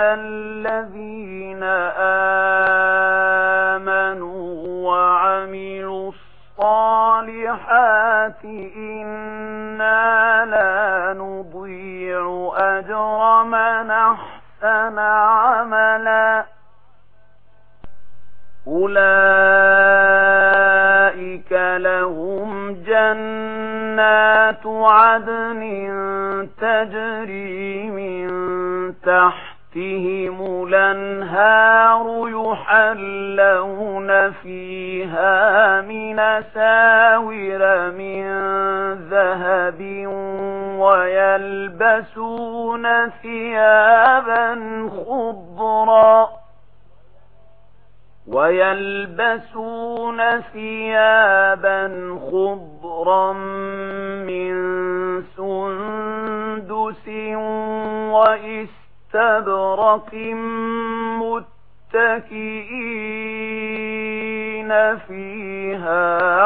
الذين آمنوا وعملوا الصالحات إنا لا نضيع أجر عملا أولئك لهم جنات عدن تجري من تحتهم لنهار يحلون فيها من ساور من ذهب ويلبسون ثيابا خضرا وَيَلْبَسُونَ ثِيَابًا خُضْرًا خضرا من سندس وإستبرق متكئين فيها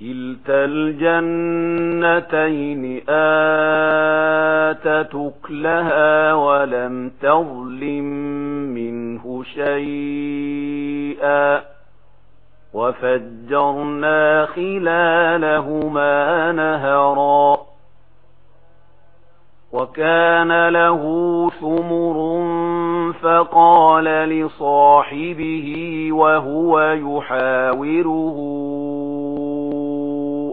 كلتا الجنتين آتتك لها ولم تظلم منه شيئا وفجرنا خلالهما نهرا وكان له ثمر فقال لصاحبه وهو يحاوره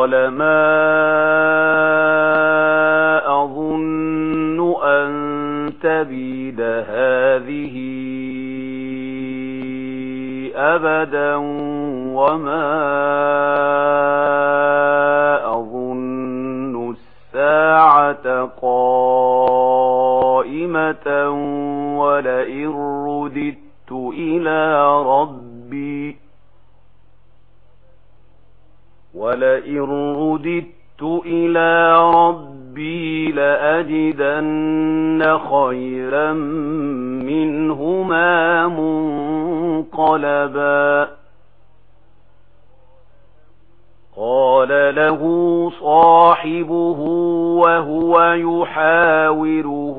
قال ما أظن أن تبيد هذه أبدا وما أظن الساعة قائمة ولئن رددت إلى ربي ولئن رددت إلى ربي لأجدن خيرا منهما منقلبا قال له صاحبه وهو يحاوره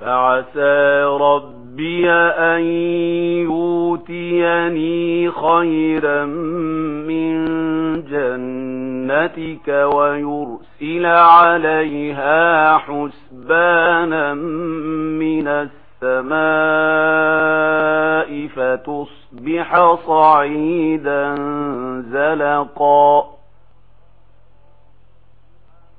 فعسى ربي أن يوتيني خيرا من جنتك ويرسل عليها حسبانا من السماء فتصبح صعيدا زلقا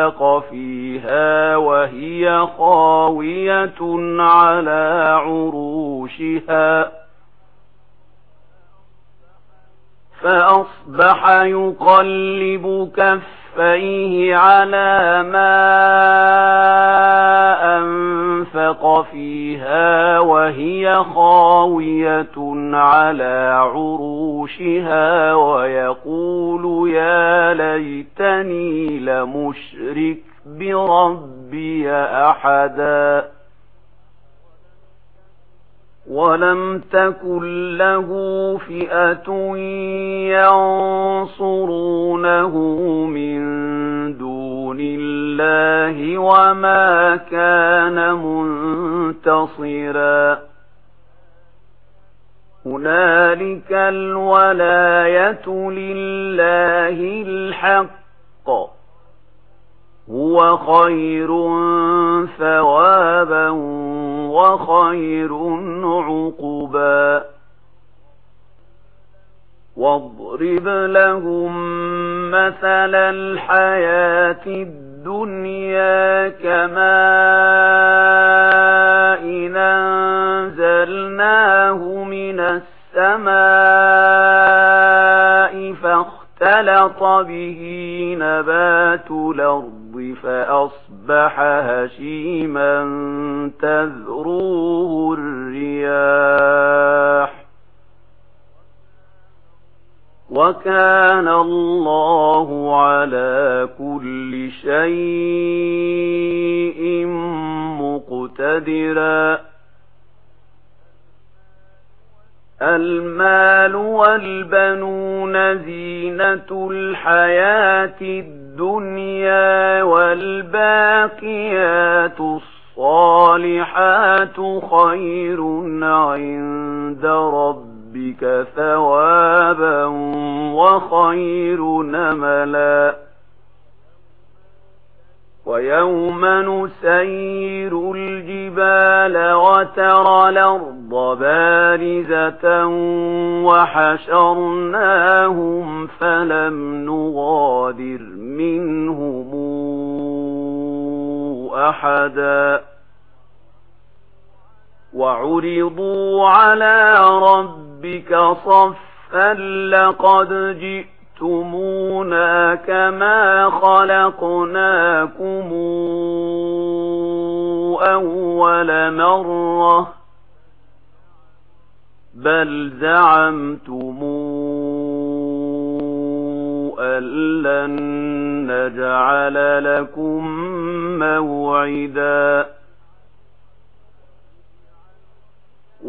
فَغَرَقَ فِيهَا وَهِيَ خَاوِيَةٌ عَلَى عُرُوشِهَا فَأَصْبَحَ يُقَلِّبُ كَفَّيْهِ عَلَى مَا فَغَرَقَ فِيهَا وَهِيَ خَاوِيَةٌ عَلَى عُرُوشِهَا وَيَقُولُ يَا لَيْتَنِي لَمُشْرِكٌ بِرَبِّي أَحَدًا وَلَمْ تَكُنْ لَهُ فِئَةٌ يَنْصُرُونَهُ مِنْ لله وما كان منتصرا. هنالك الولاية لله الحق. هو خير ثوابا وخير عقبا. واضرب لهم مثل الحياة الدنيا كماء أنزلناه من السماء فاختلط به نبات الأرض فأصبح هشيما تذروه الرياح وَكَانَ اللَّهُ عَلَى كُلِّ شَيْءٍ مُقْتَدِرًا الْمَالُ وَالْبَنُونَ زِينَةُ الْحَيَاةِ الدُّنْيَا وَالْبَاقِيَاتُ الصَّالِحَاتُ خَيْرٌ عِندَ رَبِّكَ ربك ثوابا وخير نملا. ويوم نسير الجبال وترى الأرض بارزة وحشرناهم فلم نغادر منهم أحدا. وعرضوا على رب ربك صفا لقد جئتمونا كما خلقناكم أول مرة بل زعمتمون أَلَّن نَّجْعَلَ لَكُم مَّوْعِدًا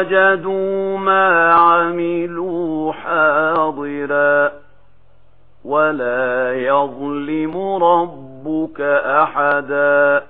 وَجَدُوا مَا عَمِلُوا حَاضِرًا وَلَا يَظْلِمُ رَبُّكَ أَحَدًا